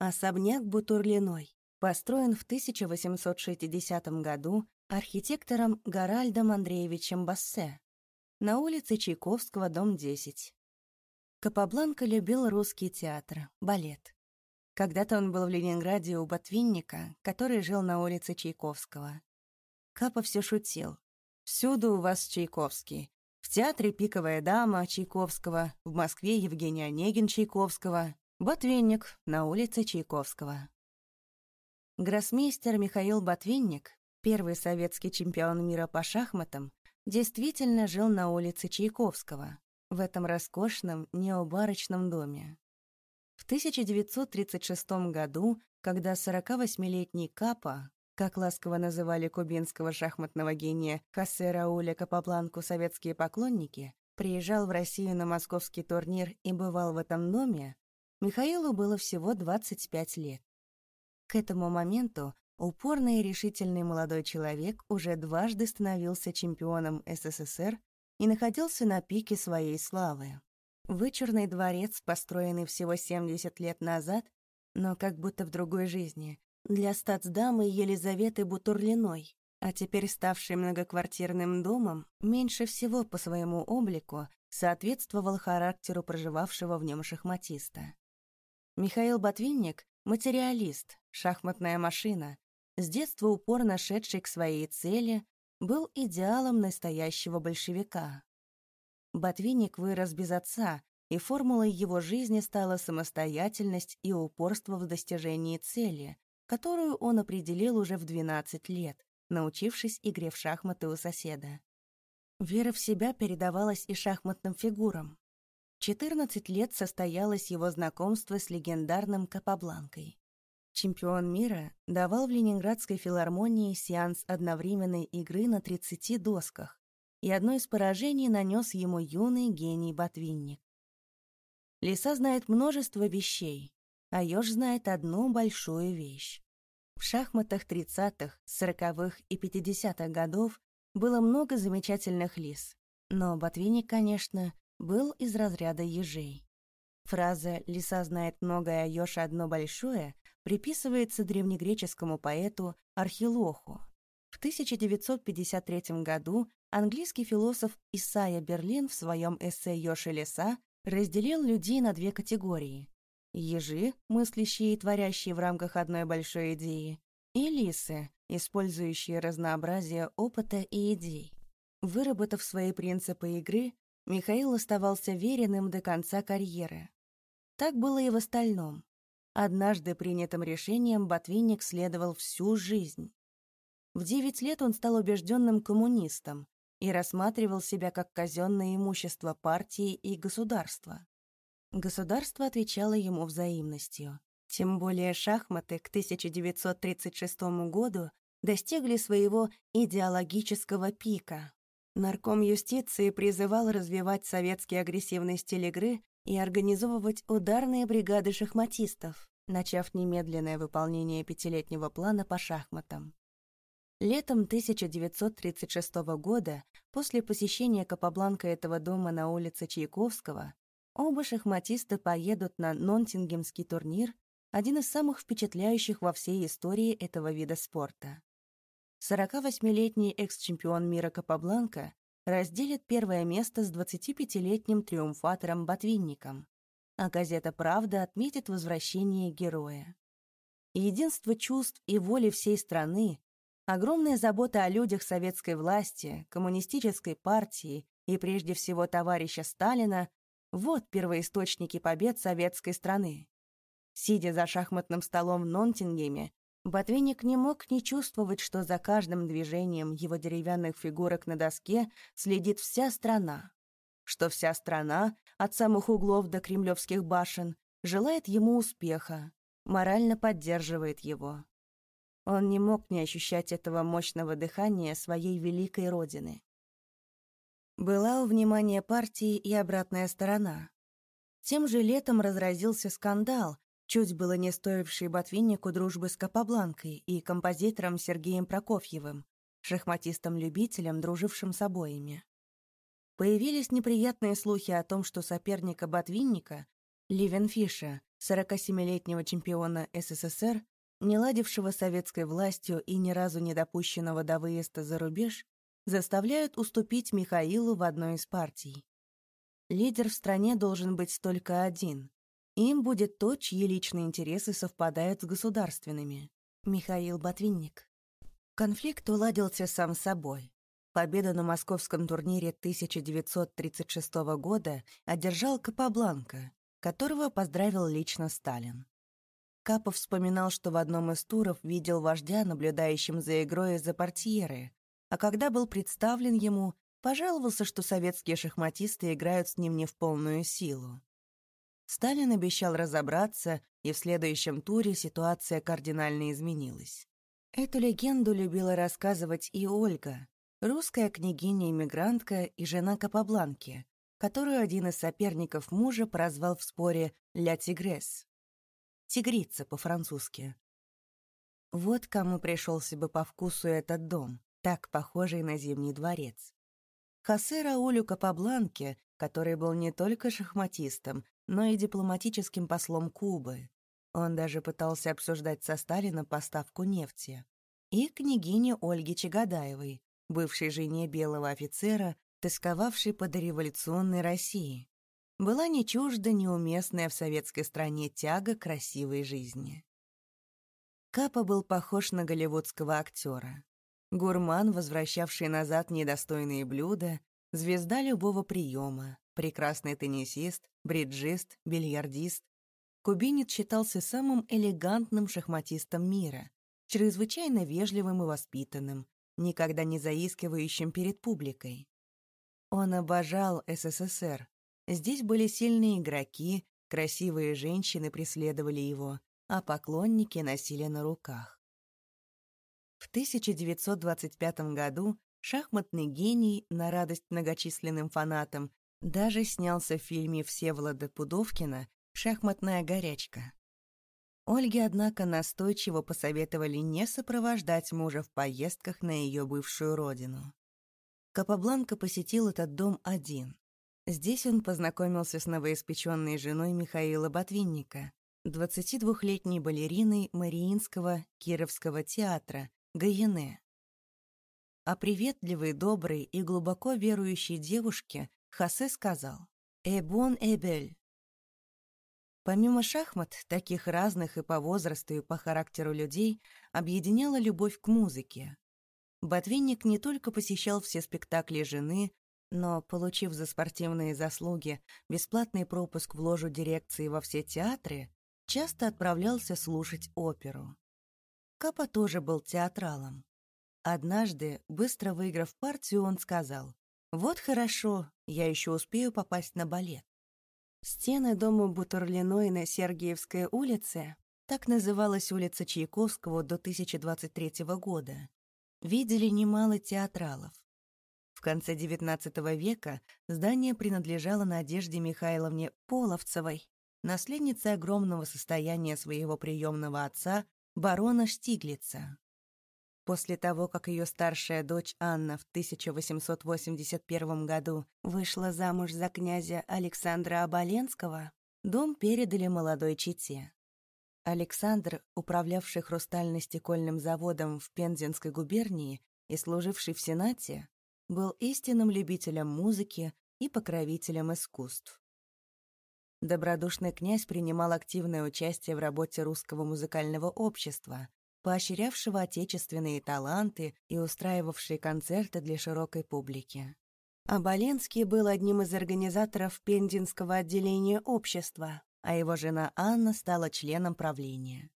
Особняк Бутурлиной построен в 1860 году архитектором Гаральдом Андреевичем Бассе на улице Чайковского, дом 10. Капабланка любил русский театр, балет. Когда-то он был в Ленинграде у Ботвинника, который жил на улице Чайковского. Капа все шутил. «Всюду у вас Чайковский. В театре «Пиковая дама» Чайковского, в Москве Евгений Онегин Чайковского, Ботвинник на улице Чайковского. Гроссмейстер Михаил Ботвинник, первый советский чемпион мира по шахматам, действительно жил на улице Чайковского, в этом роскошном необарочном доме. В 1936 году, когда 48-летний Капа, как ласково называли кубинского шахматного гения Хосе Рауля Капабланку советские поклонники, приезжал в Россию на московский турнир и бывал в этом доме, Михаилу было всего 25 лет. К этому моменту упорный и решительный молодой человек уже дважды становился чемпионом СССР и находился на пике своей славы. Вычурный дворец, построенный всего 70 лет назад, но как будто в другой жизни, для статсдамы Елизаветы Бутурлиной, а теперь ставший многоквартирным домом, меньше всего по своему облику соответствовал характеру проживавшего в нем шахматиста. Михаил Ботвинник — материалист, шахматная машина, с детства упорно шедший к своей цели, был идеалом настоящего большевика. Ботвинник вырос без отца, и формулой его жизни стала самостоятельность и упорство в достижении цели, которую он определил уже в 12 лет, научившись игре в шахматы у соседа. Вера в себя передавалась и шахматным фигурам. 14 лет состоялось его знакомство с легендарным Капабланкой. Чемпион мира давал в Ленинградской филармонии сеанс одновременной игры на 30 досках, и одно из поражений нанес ему юный гений Ботвинник. Лиса знает множество вещей, а еж знает одну большую вещь. В шахматах 30-х, 40-х и 50-х годов было много замечательных лис, но Ботвинник, конечно, был из разряда ежей. Фраза «лиса знает многое, а ёж одно большое» приписывается древнегреческому поэту Архилоху. В 1953 году английский философ Исайя Берлин в своем эссе «Ёж и лиса» разделил людей на две категории – ежи, мыслящие и творящие в рамках одной большой идеи, и лисы, использующие разнообразие опыта и идей. Выработав свои принципы игры, Михаил оставался веренным до конца карьеры. Так было и в остальном. Однажды принятым решением Ботвинник следовал всю жизнь. В девять лет он стал убежденным коммунистом и рассматривал себя как казенное имущество партии и государства. Государство отвечало ему взаимностью. Тем более шахматы к 1936 году достигли своего идеологического пика. Нарком юстиции призывал развивать советский агрессивный стиль игры и организовывать ударные бригады шахматистов, начав немедленное выполнение пятилетнего плана по шахматам. Летом 1936 года, после посещения Капабланка этого дома на улице Чайковского, оба шахматиста поедут на Нонтингемский турнир, один из самых впечатляющих во всей истории этого вида спорта. 48-летний экс-чемпион мира Капабланка разделит первое место с 25-летним триумфатором Ботвинником, а газета «Правда» отметит возвращение героя. Единство чувств и воли всей страны, огромная забота о людях советской власти, коммунистической партии и прежде всего товарища Сталина — вот первоисточники побед советской страны. Сидя за шахматным столом в Нонтингеме, Ботвинник не мог не чувствовать, что за каждым движением его деревянных фигурок на доске следит вся страна. Что вся страна, от самых углов до кремлевских башен, желает ему успеха, морально поддерживает его. Он не мог не ощущать этого мощного дыхания своей великой родины. Была у внимания партии и обратная сторона. Тем же летом разразился скандал, чуть было не стоивший Ботвиннику дружбы с Капабланкой и композитором Сергеем Прокофьевым, шахматистом-любителем, дружившим с обоими. Появились неприятные слухи о том, что соперника Ботвинника, Ливенфиша, 47-летнего чемпиона СССР, не ладившего советской властью и ни разу не допущенного до выезда за рубеж, заставляют уступить Михаилу в одной из партий. Лидер в стране должен быть только один. Им будет тот, чьи личные интересы совпадают с государственными. Михаил Ботвинник. Конфликт уладился сам собой. Победу на московском турнире 1936 года одержал Капабланка, которого поздравил лично Сталин. Капов вспоминал, что в одном из туров видел вождя, наблюдающим за игрой из-за портьеры, а когда был представлен ему, пожаловался, что советские шахматисты играют с ним не в полную силу. Сталин обещал разобраться, и в следующем туре ситуация кардинально изменилась. Эту легенду любила рассказывать и Ольга, русская княгиня-иммигрантка и жена Капабланки, которую один из соперников мужа прозвал в споре «Ля Тигрес» — «тигрица» по-французски. Вот кому пришелся бы по вкусу этот дом, так похожий на Зимний дворец. Хосе Раулю Капабланке, который был не только шахматистом, но и дипломатическим послом Кубы. Он даже пытался обсуждать со Сталином поставку нефти. И княгине Ольге Чагадаевой, бывшей жене белого офицера, тосковавшей по дореволюционной России. Была не чужда неуместная в советской стране тяга красивой жизни. Капа был похож на голливудского актера. Гурман, возвращавший назад недостойные блюда, звезда любого приема, прекрасный теннисист, бриджист, бильярдист. Кубинец считался самым элегантным шахматистом мира, чрезвычайно вежливым и воспитанным, никогда не заискивающим перед публикой. Он обожал СССР. Здесь были сильные игроки, красивые женщины преследовали его, а поклонники носили на руках. В 1925 году шахматный гений, на радость многочисленным фанатам, даже снялся в фильме Всеволода Пудовкина «Шахматная горячка». Ольге, однако, настойчиво посоветовали не сопровождать мужа в поездках на ее бывшую родину. Капабланка посетил этот дом один. Здесь он познакомился с новоиспеченной женой Михаила Ботвинника, 22-летней балериной Мариинского Кировского театра, Гаене. О приветливой, доброй и глубоко верующей девушке Хосе сказал «Эбон эбель». Помимо шахмат, таких разных и по возрасту, и по характеру людей, объединяла любовь к музыке. Ботвинник не только посещал все спектакли жены, но, получив за спортивные заслуги бесплатный пропуск в ложу дирекции во все театры, часто отправлялся слушать оперу. Капа тоже был театралом. Однажды, быстро выиграв партию, он сказал, «Вот хорошо, я еще успею попасть на балет». Стены дома Бутурлиной на Сергиевской улице, так называлась улица Чайковского до 1023 года, видели немало театралов. В конце XIX века здание принадлежало Надежде Михайловне Половцевой, наследнице огромного состояния своего приемного отца, барона Штиглица. После того, как ее старшая дочь Анна в 1881 году вышла замуж за князя Александра Оболенского, дом передали молодой чете. Александр, управлявший хрустально-стекольным заводом в Пензенской губернии и служивший в Сенате, был истинным любителем музыки и покровителем искусств. Добродушный князь принимал активное участие в работе русского музыкального общества, поощрявшего отечественные таланты и устраивавшие концерты для широкой публики. Аболенский был одним из организаторов Пензенского отделения общества, а его жена Анна стала членом правления.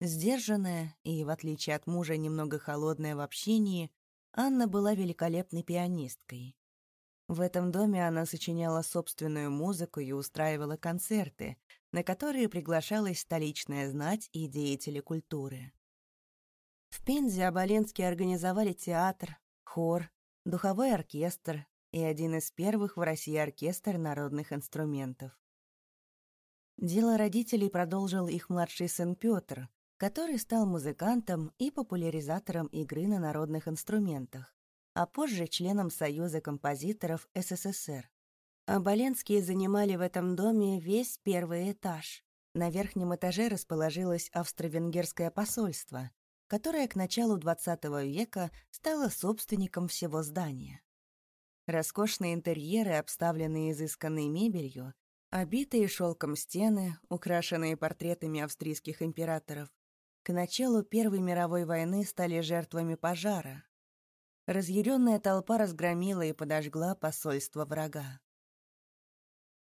Сдержанная и, в отличие от мужа, немного холодная в общении, Анна была великолепной пианисткой. В этом доме она сочиняла собственную музыку и устраивала концерты, на которые приглашалась столичная знать и деятели культуры. В Пензе Оболенские организовали театр, хор, духовой оркестр и один из первых в России оркестр народных инструментов. Дело родителей продолжил их младший сын Петр, который стал музыкантом и популяризатором игры на народных инструментах, а позже членом Союза композиторов СССР. Оболенские занимали в этом доме весь первый этаж. На верхнем этаже расположилось австро-венгерское посольство, которое к началу XX века стало собственником всего здания. Роскошные интерьеры, обставленные изысканной мебелью, обитые шелком стены, украшенные портретами австрийских императоров, к началу Первой мировой войны стали жертвами пожара. Разъяренная толпа разгромила и подожгла посольство врага.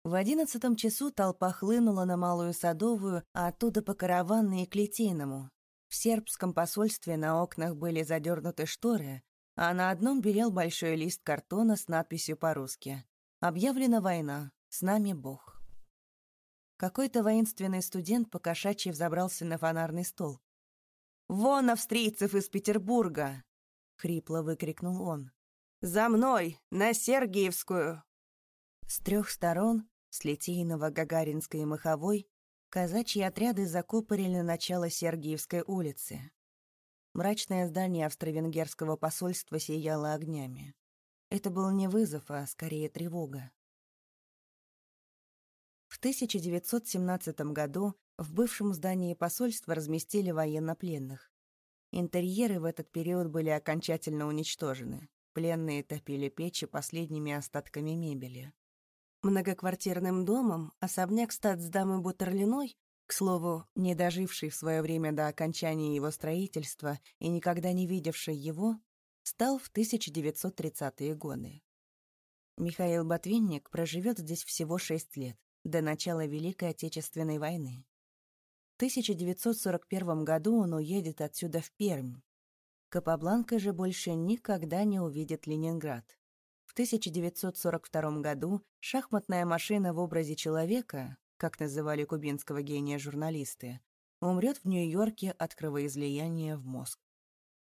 В одиннадцатом часу толпа хлынула на Малую Садовую, а оттуда по Караванной и к Литейному. В сербском посольстве на окнах были задернуты шторы, а на одном белел большой лист картона с надписью по-русски «Объявлена война, с нами Бог». Какой-то воинственный студент покошачьи взобрался на фонарный стол. «Вон австрийцев из Петербурга!» — хрипло выкрикнул он. «За мной, на Сергиевскую!» С трех сторон, с Литейного, Гагаринской и Маховой, казачьи отряды закупорили начало Сергиевской улицы. Мрачное здание австро-венгерского посольства сияло огнями. Это был не вызов, а скорее тревога. В 1917 году в бывшем здании посольства разместили военнопленных. Интерьеры в этот период были окончательно уничтожены. Пленные топили печи последними остатками мебели. Многоквартирным домом особняк статсдамы Бутерлиной к слову, не доживший в свое время до окончания его строительства и никогда не видевший его, стал в 1930-е годы. Михаил Ботвинник проживет здесь всего шесть лет, до начала Великой Отечественной войны. В 1941 году он уедет отсюда в Пермь. Капабланка же больше никогда не увидит Ленинград. В 1942 году шахматная машина в образе человека, как называли кубинского гения журналисты, умрет в Нью-Йорке от кровоизлияния в мозг.